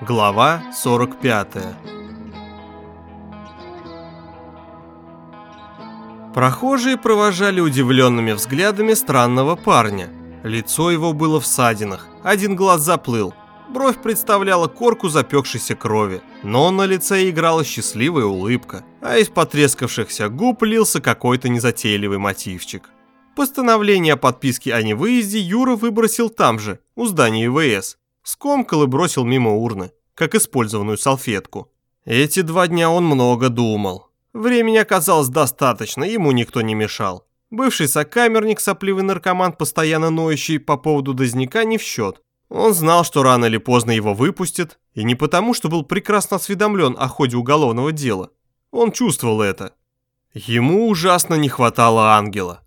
Глава 45 Прохожие провожали удивленными взглядами странного парня. Лицо его было в садинах, один глаз заплыл, бровь представляла корку запекшейся крови, но на лице играла счастливая улыбка, а из потрескавшихся губ лился какой-то незатейливый мотивчик. Постановление о подписке о невыезде Юра выбросил там же, у здания ИВС, скомкал и бросил мимо урны, как использованную салфетку. Эти два дня он много думал. Времени оказалось достаточно, ему никто не мешал. Бывший сокамерник, сопливый наркоман, постоянно ноющий по поводу дозника, не в счет. Он знал, что рано или поздно его выпустят, и не потому, что был прекрасно осведомлен о ходе уголовного дела. Он чувствовал это. Ему ужасно не хватало ангела.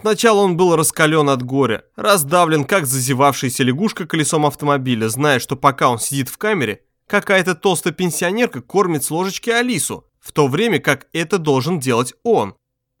Сначала он был раскален от горя, раздавлен, как зазевавшаяся лягушка колесом автомобиля, зная, что пока он сидит в камере, какая-то толстая пенсионерка кормит с ложечки Алису, в то время как это должен делать он.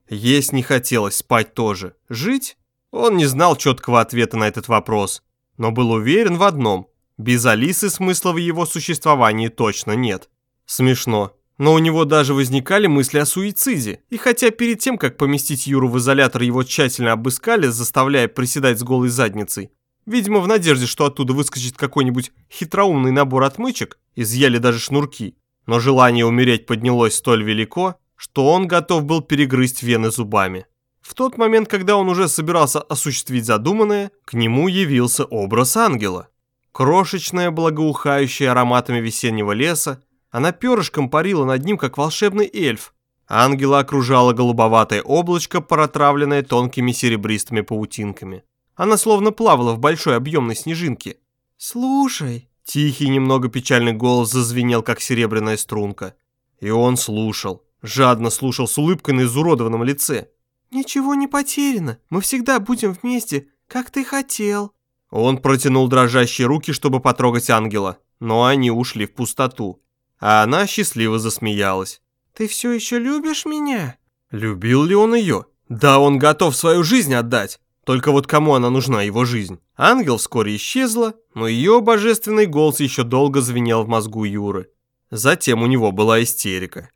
Есть не хотелось, спать тоже. Жить? Он не знал четкого ответа на этот вопрос, но был уверен в одном – без Алисы смысла в его существовании точно нет. Смешно, но у него даже возникали мысли о суициде. И хотя перед тем, как поместить Юру в изолятор, его тщательно обыскали, заставляя приседать с голой задницей, видимо, в надежде, что оттуда выскочит какой-нибудь хитроумный набор отмычек, изъяли даже шнурки. Но желание умереть поднялось столь велико, что он готов был перегрызть вены зубами. В тот момент, когда он уже собирался осуществить задуманное, к нему явился образ ангела. Крошечная, благоухающая ароматами весеннего леса, она перышком парила над ним, как волшебный эльф. Ангела окружало голубоватое облачко, протравленное тонкими серебристыми паутинками. Она словно плавала в большой объемной снежинке. «Слушай», – тихий, немного печальный голос зазвенел, как серебряная струнка. И он слушал, жадно слушал с улыбкой на изуродованном лице. «Ничего не потеряно, мы всегда будем вместе, как ты хотел». Он протянул дрожащие руки, чтобы потрогать ангела, но они ушли в пустоту. А она счастливо засмеялась. «Ты все еще любишь меня?» Любил ли он ее? Да, он готов свою жизнь отдать. Только вот кому она нужна, его жизнь? Ангел вскоре исчезла, но ее божественный голос еще долго звенел в мозгу Юры. Затем у него была истерика.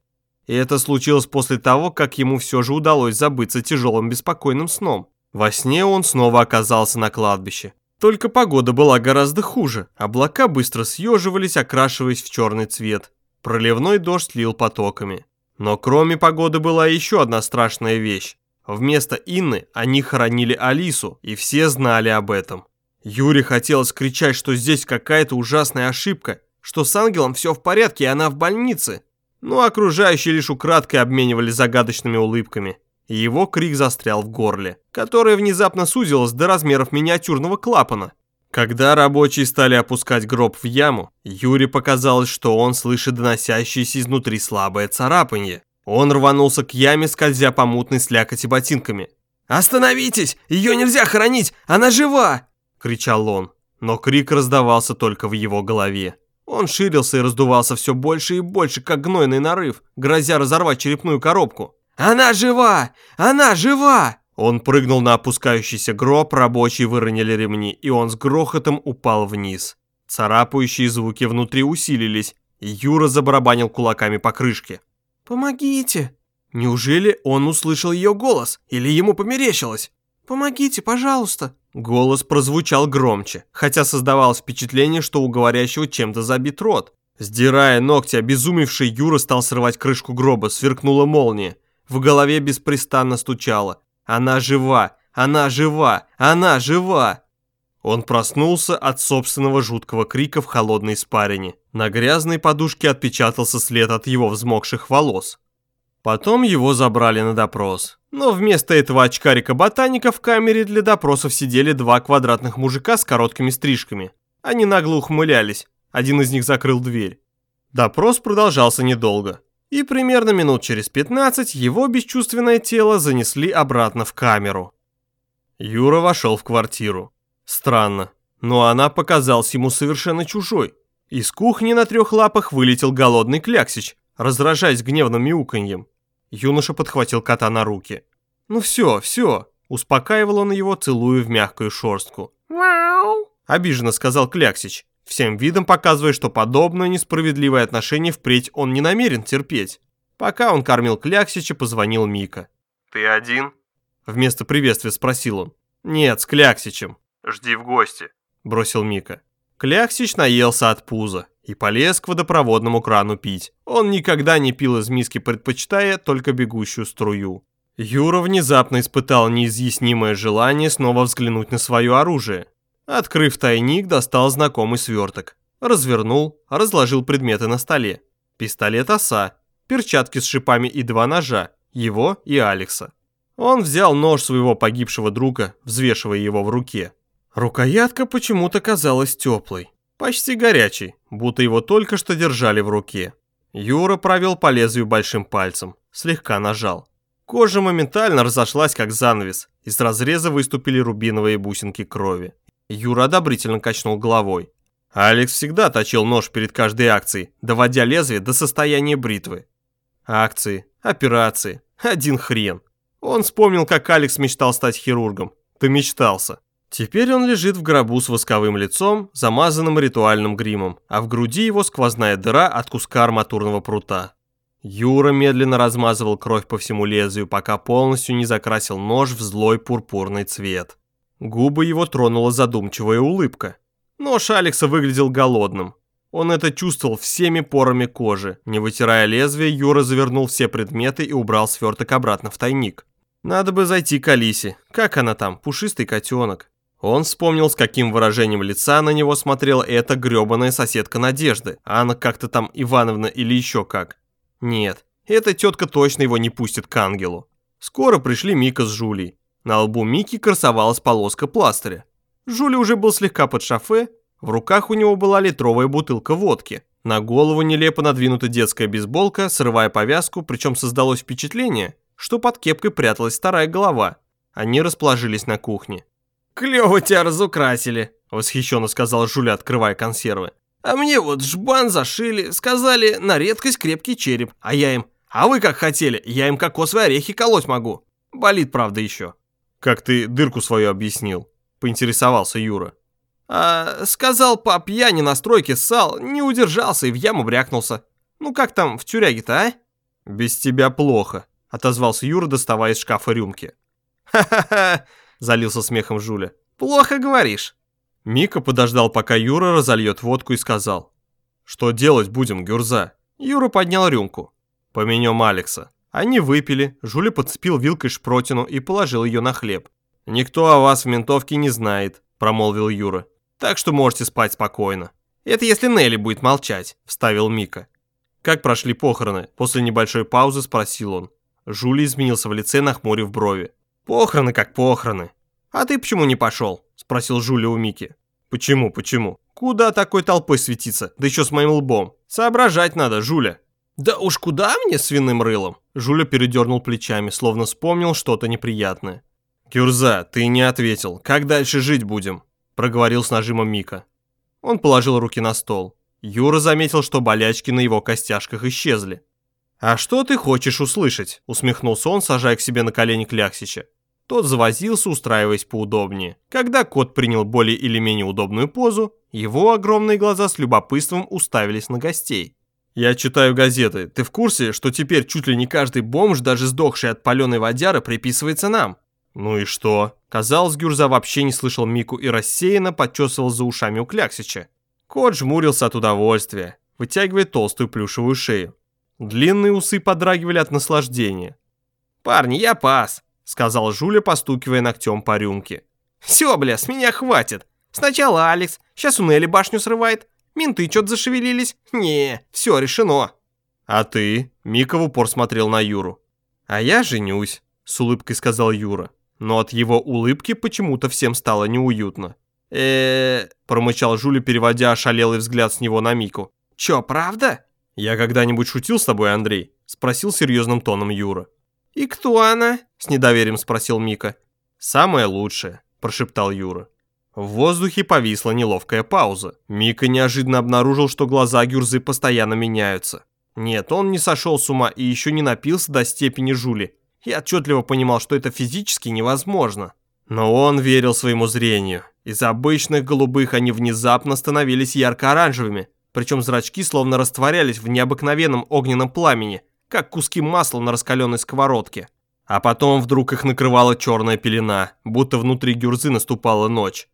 И это случилось после того, как ему все же удалось забыться тяжелым беспокойным сном. Во сне он снова оказался на кладбище. Только погода была гораздо хуже. Облака быстро съеживались, окрашиваясь в черный цвет. Проливной дождь лил потоками. Но кроме погоды была еще одна страшная вещь. Вместо Инны они хоронили Алису, и все знали об этом. Юре хотелось кричать, что здесь какая-то ужасная ошибка, что с ангелом все в порядке, и она в больнице. Но окружающие лишь украдкой обменивали загадочными улыбками его крик застрял в горле, которое внезапно сузилось до размеров миниатюрного клапана. Когда рабочие стали опускать гроб в яму, Юре показалось, что он слышит доносящееся изнутри слабое царапанье. Он рванулся к яме, скользя по мутной слякоти ботинками. «Остановитесь! Ее нельзя хоронить! Она жива!» – кричал он. Но крик раздавался только в его голове. Он ширился и раздувался все больше и больше, как гнойный нарыв, грозя разорвать черепную коробку. «Она жива! Она жива!» Он прыгнул на опускающийся гроб, рабочие выронили ремни, и он с грохотом упал вниз. Царапающие звуки внутри усилились, Юра забарабанил кулаками по крышке. «Помогите!» Неужели он услышал ее голос? Или ему померещилось? «Помогите, пожалуйста!» Голос прозвучал громче, хотя создавалось впечатление, что у говорящего чем-то забит рот. Сдирая ногти, обезумевший Юра стал срывать крышку гроба, сверкнула молния. В голове беспрестанно стучало. «Она жива! Она жива! Она жива!» Он проснулся от собственного жуткого крика в холодной испарине. На грязной подушке отпечатался след от его взмокших волос. Потом его забрали на допрос. Но вместо этого очкарика-ботаника в камере для допросов сидели два квадратных мужика с короткими стрижками. Они нагло ухмылялись. Один из них закрыл дверь. Допрос продолжался недолго и примерно минут через 15 его бесчувственное тело занесли обратно в камеру. Юра вошел в квартиру. Странно, но она показалась ему совершенно чужой. Из кухни на трех лапах вылетел голодный кляксич, раздражаясь гневным мяуканьем. Юноша подхватил кота на руки. «Ну все, все», – успокаивал он его, целуя в мягкую шорстку. «Мяу», – обиженно сказал кляксич. Всем видом показывая, что подобное несправедливое отношение впредь он не намерен терпеть. Пока он кормил Кляксича, позвонил Мика. «Ты один?» Вместо приветствия спросил он. «Нет, с Кляксичем». «Жди в гости», – бросил Мика. Кляксич наелся от пуза и полез к водопроводному крану пить. Он никогда не пил из миски, предпочитая только бегущую струю. Юра внезапно испытал неизъяснимое желание снова взглянуть на свое оружие. Открыв тайник, достал знакомый сверток. Развернул, разложил предметы на столе. Пистолет оса, перчатки с шипами и два ножа, его и Алекса. Он взял нож своего погибшего друга, взвешивая его в руке. Рукоятка почему-то казалась теплой, почти горячей, будто его только что держали в руке. Юра провел по лезвию большим пальцем, слегка нажал. Кожа моментально разошлась, как занавес, из разреза выступили рубиновые бусинки крови. Юра одобрительно качнул головой. Алекс всегда точил нож перед каждой акцией, доводя лезвие до состояния бритвы. Акции, операции, один хрен. Он вспомнил, как Алекс мечтал стать хирургом. Помечтался. Теперь он лежит в гробу с восковым лицом, замазанным ритуальным гримом, а в груди его сквозная дыра от куска арматурного прута. Юра медленно размазывал кровь по всему лезвию, пока полностью не закрасил нож в злой пурпурный цвет. Губы его тронула задумчивая улыбка. Нож Алекса выглядел голодным. Он это чувствовал всеми порами кожи. Не вытирая лезвие, Юра завернул все предметы и убрал сверток обратно в тайник. Надо бы зайти к Алисе. Как она там, пушистый котенок? Он вспомнил, с каким выражением лица на него смотрела эта грёбаная соседка Надежды. Анна как-то там Ивановна или еще как. Нет, эта тетка точно его не пустит к ангелу. Скоро пришли Мика с Жулей. На лбу Мики красовалась полоска пластыря. Жуля уже был слегка под шофе, в руках у него была литровая бутылка водки. На голову нелепо надвинута детская бейсболка, срывая повязку, причем создалось впечатление, что под кепкой пряталась старая голова. Они расположились на кухне. «Клёво тебя разукрасили», — восхищенно сказал Жуля, открывая консервы. «А мне вот жбан зашили, сказали, на редкость крепкий череп, а я им, а вы как хотели, я им кокосовые орехи колоть могу. Болит, правда, еще». «Как ты дырку свою объяснил?» — поинтересовался Юра. «А, сказал пап, я не на стройке ссал, не удержался и в яму брякнулся. Ну как там в тюряге-то, а?» «Без тебя плохо», — отозвался Юра, доставая из шкафа рюмки. «Ха-ха-ха!» залился смехом Жуля. «Плохо говоришь». Мика подождал, пока Юра разольет водку и сказал. «Что делать будем, Гюрза?» Юра поднял рюмку. «Поменем Алекса». Они выпили, Жуля подцепил вилкой шпротину и положил ее на хлеб. «Никто о вас в ментовке не знает», – промолвил Юра. «Так что можете спать спокойно». «Это если Нелли будет молчать», – вставил Мика. «Как прошли похороны?» – после небольшой паузы спросил он. Жули изменился в лице, нахмурив брови. Похороны как похороны. А ты почему не пошел? Спросил Жуля у Мики. Почему, почему? Куда такой толпой светиться? Да еще с моим лбом. Соображать надо, Жуля. Да уж куда мне свиным рылом? Жуля передернул плечами, словно вспомнил что-то неприятное. «Кюрза, ты не ответил. Как дальше жить будем?» Проговорил с нажимом Мика. Он положил руки на стол. Юра заметил, что болячки на его костяшках исчезли. «А что ты хочешь услышать?» – усмехнулся он, сажая к себе на колени Кляксича. Тот завозился, устраиваясь поудобнее. Когда кот принял более или менее удобную позу, его огромные глаза с любопытством уставились на гостей. «Я читаю газеты. Ты в курсе, что теперь чуть ли не каждый бомж, даже сдохший от паленой водяры, приписывается нам?» «Ну и что?» Казалось, Гюрза вообще не слышал Мику и рассеянно подчесывал за ушами у Кляксича. Кот жмурился от удовольствия, вытягивая толстую плюшевую шею. Длинные усы подрагивали от наслаждения. «Парни, я пас», — сказал Жуля, постукивая ногтем по рюмке. «Все, бля, с меня хватит. Сначала Алекс, сейчас у Нелли башню срывает. Менты что-то зашевелились. Не, все решено». «А ты?» — Мика в упор смотрел на Юру. «А я женюсь», — с улыбкой сказал Юра. Но от его улыбки почему-то всем стало неуютно. э промычал Жуля, переводя ошалелый взгляд с него на Мику. «Чё, правда?» «Я когда-нибудь шутил с тобой, Андрей?» – спросил серьезным тоном Юра. «И кто она?» – с недоверием спросил Мика. «Самое лучшее», – прошептал Юра. В воздухе повисла неловкая пауза. Мика неожиданно обнаружил, что глаза Гюрзы постоянно меняются. Нет, он не сошел с ума и еще не напился до степени жули. И отчетливо понимал, что это физически невозможно. Но он верил своему зрению. Из обычных голубых они внезапно становились ярко-оранжевыми, причем зрачки словно растворялись в необыкновенном огненном пламени, как куски масла на раскаленной сковородке. А потом вдруг их накрывала черная пелена, будто внутри гюрзы наступала ночь.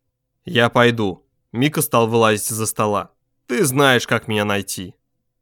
«Я пойду». Мика стал вылазить из-за стола. «Ты знаешь, как меня найти».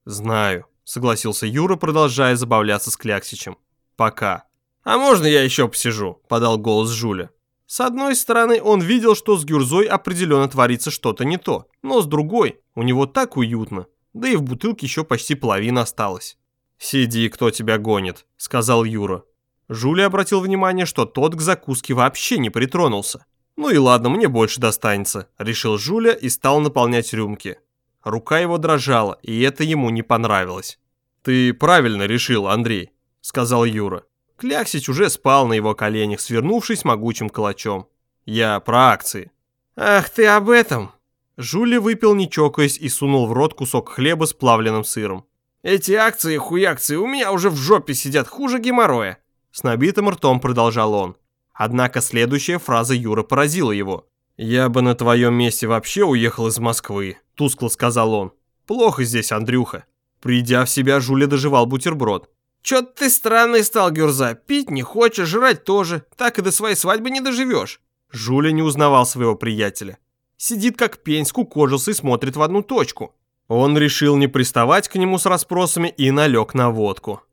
«Знаю», — согласился Юра, продолжая забавляться с Кляксичем. «Пока». «А можно я еще посижу?» — подал голос Жуля. С одной стороны, он видел, что с Гюрзой определенно творится что-то не то, но с другой, у него так уютно, да и в бутылке еще почти половина осталась. «Сиди, кто тебя гонит», — сказал Юра. Жуля обратил внимание, что тот к закуске вообще не притронулся. «Ну и ладно, мне больше достанется», — решил Жуля и стал наполнять рюмки. Рука его дрожала, и это ему не понравилось. «Ты правильно решил, Андрей», — сказал Юра. Кляксич уже спал на его коленях, свернувшись могучим калачом. «Я про акции». «Ах ты об этом!» Жуля выпил не чокаясь и сунул в рот кусок хлеба с плавленным сыром. «Эти акции, хуякции, у меня уже в жопе сидят хуже геморроя!» С набитым ртом продолжал он. Однако следующая фраза Юра поразила его. «Я бы на твоем месте вообще уехал из Москвы», – тускло сказал он. «Плохо здесь, Андрюха». Придя в себя, Жуля доживал бутерброд. «Чё ты странный стал, Гюрза, пить не хочешь, жрать тоже, так и до своей свадьбы не доживешь». Жуля не узнавал своего приятеля. Сидит как пень, скукожился и смотрит в одну точку. Он решил не приставать к нему с расспросами и налег на водку.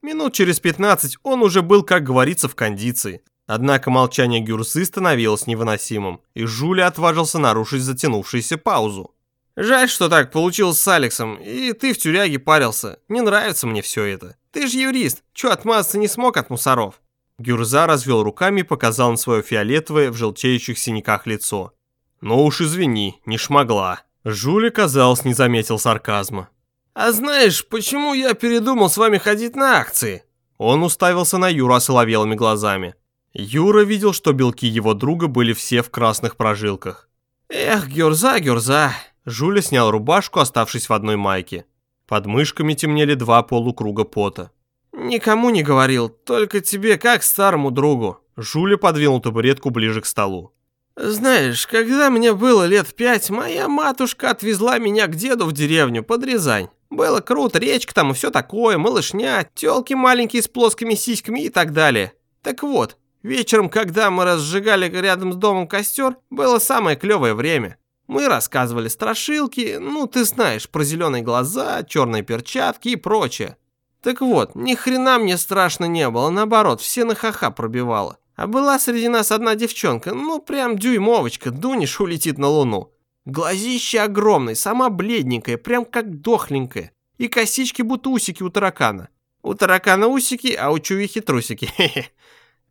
Минут через 15 он уже был, как говорится, в кондиции. Однако молчание Гюрзы становилось невыносимым, и Жуля отважился нарушить затянувшуюся паузу. «Жаль, что так получилось с Алексом, и ты в тюряге парился. Не нравится мне все это. Ты же юрист, чё отмазаться не смог от мусоров?» Гюрза развел руками и показал на свое фиолетовое в желтеющих синяках лицо. «Ну уж извини, не шмогла». Жуля, казалось, не заметил сарказма. «А знаешь, почему я передумал с вами ходить на акции?» Он уставился на Юру осоловелыми глазами. Юра видел, что белки его друга были все в красных прожилках. «Эх, Гюрза, Гюрза!» Жуля снял рубашку, оставшись в одной майке. Под мышками темнели два полукруга пота. «Никому не говорил, только тебе, как старому другу». Жуля подвинул табуретку ближе к столу. «Знаешь, когда мне было лет пять, моя матушка отвезла меня к деду в деревню под Рязань. Было круто, речка там и все такое, малышня, тёлки маленькие с плоскими сиськами и так далее. Так вот, вечером, когда мы разжигали рядом с домом костер, было самое клевое время. Мы рассказывали страшилки, ну ты знаешь, про зеленые глаза, черные перчатки и прочее. Так вот, ни хрена мне страшно не было, наоборот, все на ха-ха пробивало. А была среди нас одна девчонка, ну прям дюймовочка, дунешь, улетит на луну. Глазище огромное, сама бледненькая, прям как дохленькая. И косички будто усики у таракана. У таракана усики, а у чувихи трусики.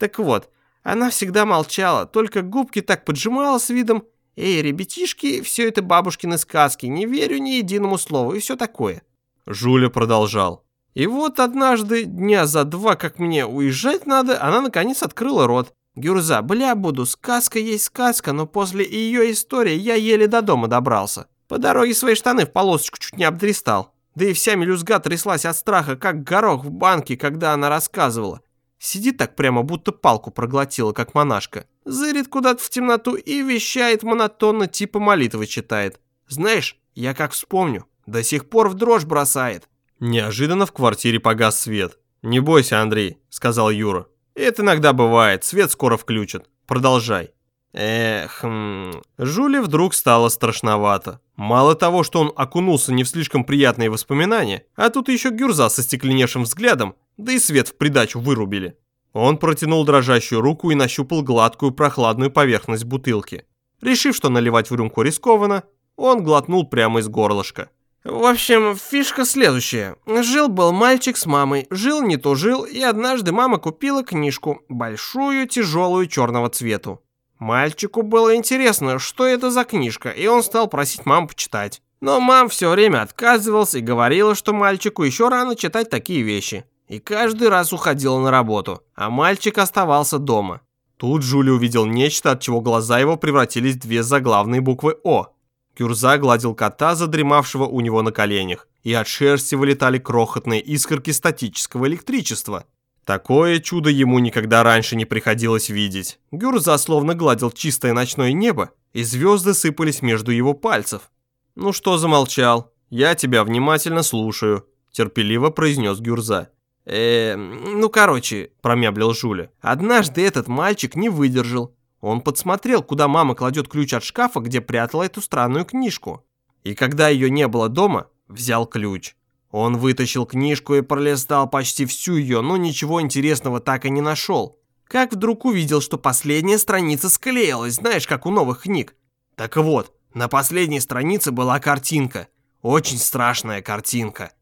Так вот, она всегда молчала, только губки так поджимала с видом «Эй, ребятишки, все это бабушкины сказки, не верю ни единому слову» и все такое. Жуля продолжал. И вот однажды, дня за два, как мне уезжать надо, она наконец открыла рот. «Гюрза, бля буду, сказка есть сказка, но после ее истории я еле до дома добрался. По дороге свои штаны в полосочку чуть не обдристал. Да и вся мелюзга тряслась от страха, как горох в банке, когда она рассказывала. Сидит так прямо, будто палку проглотила, как монашка зырит куда-то в темноту и вещает монотонно, типа молитвы читает. Знаешь, я как вспомню, до сих пор в дрожь бросает. Неожиданно в квартире погас свет. «Не бойся, Андрей», — сказал Юра. «Это иногда бывает, свет скоро включат. Продолжай». Эх, м Жуле вдруг стало страшновато. Мало того, что он окунулся не в слишком приятные воспоминания, а тут еще Гюрза со стекленевшим взглядом, да и свет в придачу вырубили. Он протянул дрожащую руку и нащупал гладкую прохладную поверхность бутылки. Решив, что наливать в рюмку рискованно, он глотнул прямо из горлышка. В общем, фишка следующая. Жил-был мальчик с мамой, жил не то жил, и однажды мама купила книжку, большую, тяжелую, черного цвету. Мальчику было интересно, что это за книжка, и он стал просить маму почитать. Но мам все время отказывался и говорила, что мальчику еще рано читать такие вещи и каждый раз уходила на работу, а мальчик оставался дома. Тут Жули увидел нечто, от чего глаза его превратились в две заглавные буквы «О». Кюрза гладил кота, задремавшего у него на коленях, и от шерсти вылетали крохотные искорки статического электричества. Такое чудо ему никогда раньше не приходилось видеть. Гюрза словно гладил чистое ночное небо, и звезды сыпались между его пальцев. «Ну что замолчал? Я тебя внимательно слушаю», – терпеливо произнес Гюрза. Э ну короче», – промямлил Жуля. «Однажды этот мальчик не выдержал. Он подсмотрел, куда мама кладет ключ от шкафа, где прятала эту странную книжку. И когда ее не было дома, взял ключ. Он вытащил книжку и пролистал почти всю ее, но ничего интересного так и не нашел. Как вдруг увидел, что последняя страница склеилась, знаешь, как у новых книг. Так вот, на последней странице была картинка. Очень страшная картинка.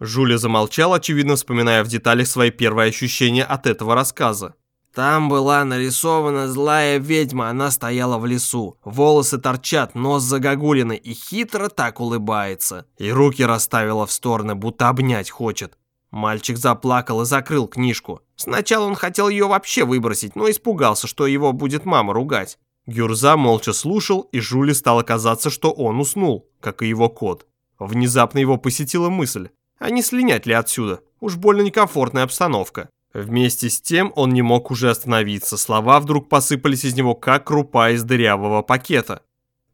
Жуля замолчал, очевидно вспоминая в деталях свои первые ощущения от этого рассказа. Там была нарисована злая ведьма, она стояла в лесу. Волосы торчат, нос загогулины и хитро так улыбается. И руки расставила в стороны, будто обнять хочет. Мальчик заплакал и закрыл книжку. Сначала он хотел ее вообще выбросить, но испугался, что его будет мама ругать. Гюрза молча слушал, и Жуле стало казаться, что он уснул, как и его кот. Внезапно его посетила мысль, а не слинять ли отсюда? Уж больно некомфортная обстановка. Вместе с тем он не мог уже остановиться, слова вдруг посыпались из него, как крупа из дырявого пакета.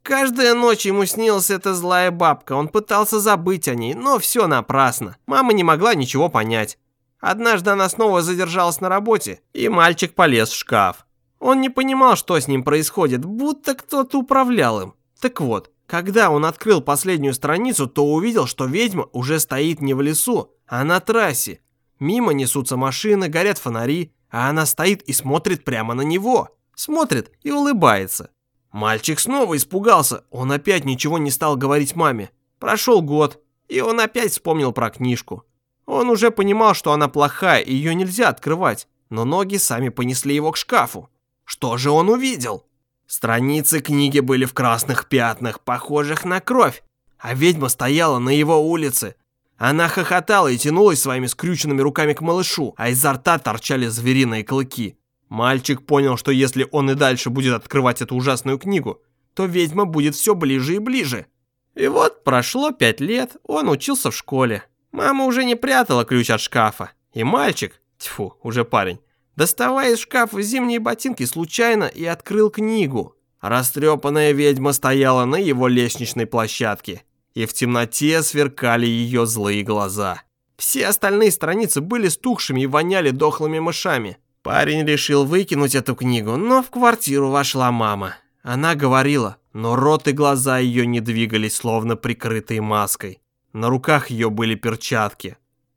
Каждая ночь ему снилась эта злая бабка, он пытался забыть о ней, но все напрасно. Мама не могла ничего понять. Однажды она снова задержалась на работе, и мальчик полез в шкаф. Он не понимал, что с ним происходит, будто кто-то управлял им. Так вот, когда он открыл последнюю страницу, то увидел, что ведьма уже стоит не в лесу, а на трассе, Мимо несутся машины, горят фонари, а она стоит и смотрит прямо на него. Смотрит и улыбается. Мальчик снова испугался, он опять ничего не стал говорить маме. Прошел год, и он опять вспомнил про книжку. Он уже понимал, что она плохая, и ее нельзя открывать, но ноги сами понесли его к шкафу. Что же он увидел? Страницы книги были в красных пятнах, похожих на кровь, а ведьма стояла на его улице, она хохотала и тянулась своими скрюченными руками к малышу, а изо рта торчали звериные клыки. Мальчик понял, что если он и дальше будет открывать эту ужасную книгу, то ведьма будет все ближе и ближе. И вот прошло пять лет, он учился в школе. Мама уже не прятала ключ от шкафа. И мальчик, тьфу, уже парень, доставая из шкафа зимние ботинки случайно и открыл книгу. Растрепанная ведьма стояла на его лестничной площадке и в темноте сверкали ее злые глаза. Все остальные страницы были стухшими и воняли дохлыми мышами. Парень решил выкинуть эту книгу, но в квартиру вошла мама. Она говорила, но рот и глаза ее не двигались, словно прикрытые маской. На руках ее были перчатки.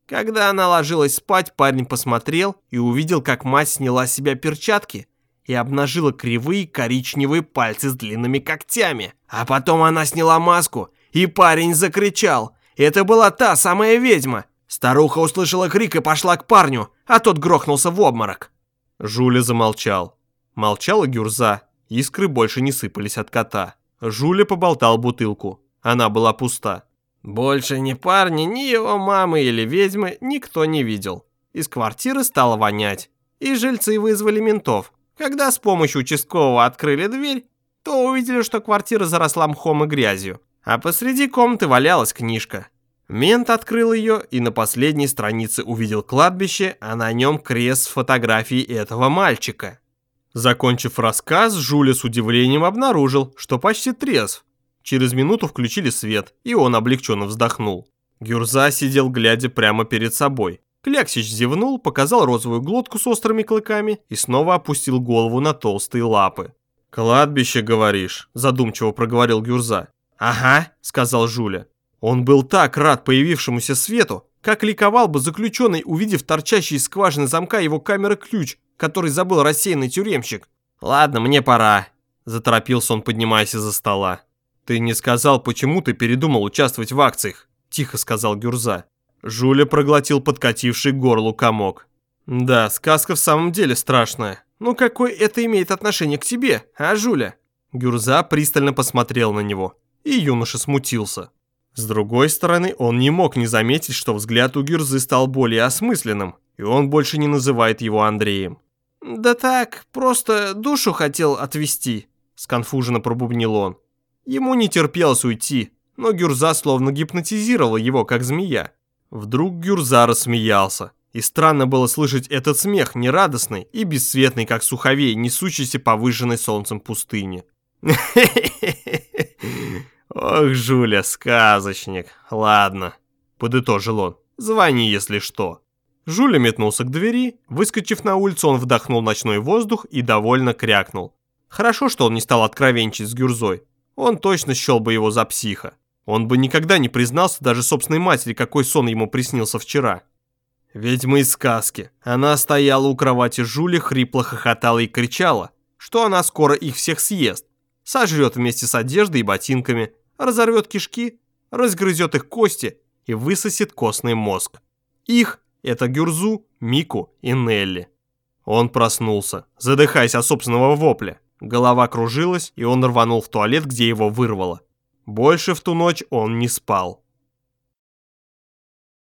Когда она ложилась спать, парень посмотрел и увидел, как мать сняла с себя перчатки и обнажила кривые коричневые пальцы с длинными когтями. А потом она сняла маску и парень закричал. Это была та самая ведьма. Старуха услышала крик и пошла к парню, а тот грохнулся в обморок. Жуля замолчал. Молчала Гюрза. Искры больше не сыпались от кота. Жуля поболтал бутылку. Она была пуста. Больше ни парня, ни его мамы или ведьмы никто не видел. Из квартиры стало вонять. И жильцы вызвали ментов. Когда с помощью участкового открыли дверь, то увидели, что квартира заросла мхом и грязью а посреди комнаты валялась книжка. Мент открыл ее и на последней странице увидел кладбище, а на нем крест с фотографией этого мальчика. Закончив рассказ, Жуля с удивлением обнаружил, что почти трезв. Через минуту включили свет, и он облегченно вздохнул. Гюрза сидел, глядя прямо перед собой. Кляксич зевнул, показал розовую глотку с острыми клыками и снова опустил голову на толстые лапы. «Кладбище, говоришь?» – задумчиво проговорил Гюрза. «Ага», — сказал Жуля. Он был так рад появившемуся свету, как ликовал бы заключенный, увидев торчащий из скважины замка его камеры ключ, который забыл рассеянный тюремщик. «Ладно, мне пора», — заторопился он, поднимаясь из-за стола. «Ты не сказал, почему ты передумал участвовать в акциях», — тихо сказал Гюрза. Жуля проглотил подкативший горлу комок. «Да, сказка в самом деле страшная. Но какое это имеет отношение к тебе, а, Жуля?» Гюрза пристально посмотрел на него и юноша смутился. С другой стороны, он не мог не заметить, что взгляд у Гюрзы стал более осмысленным, и он больше не называет его Андреем. «Да так, просто душу хотел отвести», — сконфуженно пробубнил он. Ему не терпелось уйти, но Гюрза словно гипнотизировала его, как змея. Вдруг Гюрза рассмеялся. И странно было слышать этот смех, нерадостный и бесцветный, как суховей, несущийся по выжженной солнцем пустыне. «Ох, Жуля, сказочник. Ладно», — подытожил он. «Звони, если что». Жуля метнулся к двери. Выскочив на улицу, он вдохнул ночной воздух и довольно крякнул. Хорошо, что он не стал откровенничать с Гюрзой. Он точно счел бы его за психа. Он бы никогда не признался даже собственной матери, какой сон ему приснился вчера. Ведьма из сказки. Она стояла у кровати Жули, хрипло хохотала и кричала, что она скоро их всех съест. Сожрет вместе с одеждой и ботинками, разорвет кишки, разгрызет их кости и высосет костный мозг. Их – это Гюрзу, Мику и Нелли. Он проснулся, задыхаясь от собственного вопля. Голова кружилась, и он рванул в туалет, где его вырвало. Больше в ту ночь он не спал.